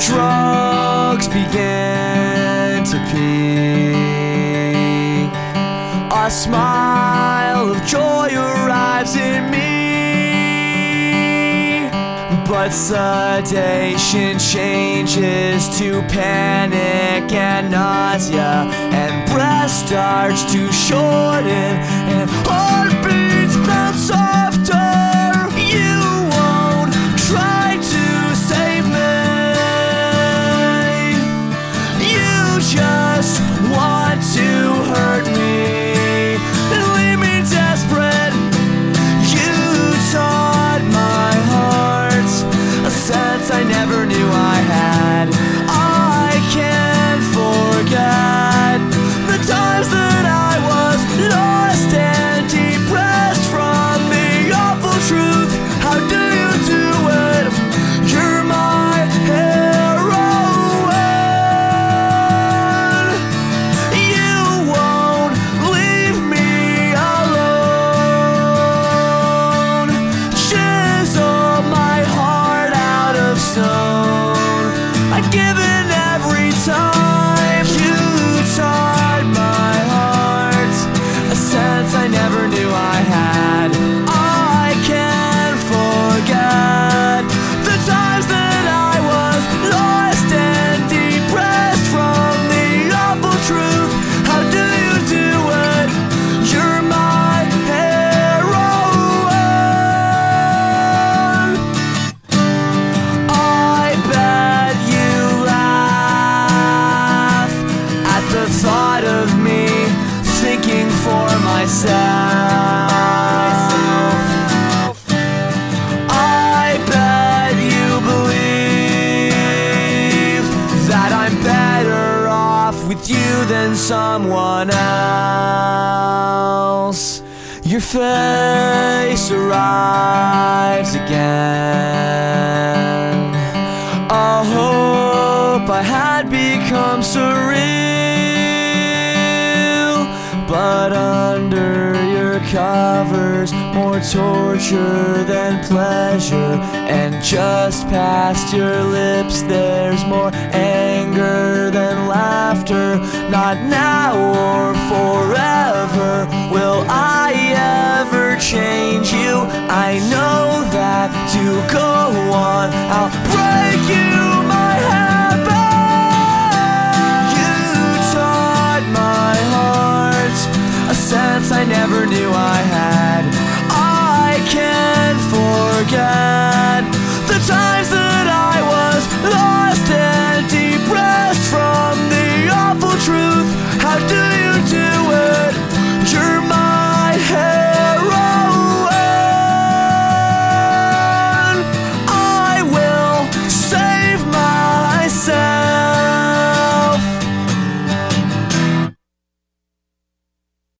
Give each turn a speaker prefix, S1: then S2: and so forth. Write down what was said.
S1: drugs began to peak. A smile of joy arrives in me. But sedation changes to panic and nausea, and breath starts to shorten. Never knew I had. I can't forget the times that I was lost and depressed from the awful truth. How do you do it? You're my heroine. I bet you laugh at the thought of me thinking for myself. With you than someone else. Your face arrives again. A hope I had become surreal, but under covers, more torture than pleasure. And just past your lips, there's more anger than laughter. Not now or forever will I ever change you. I know that to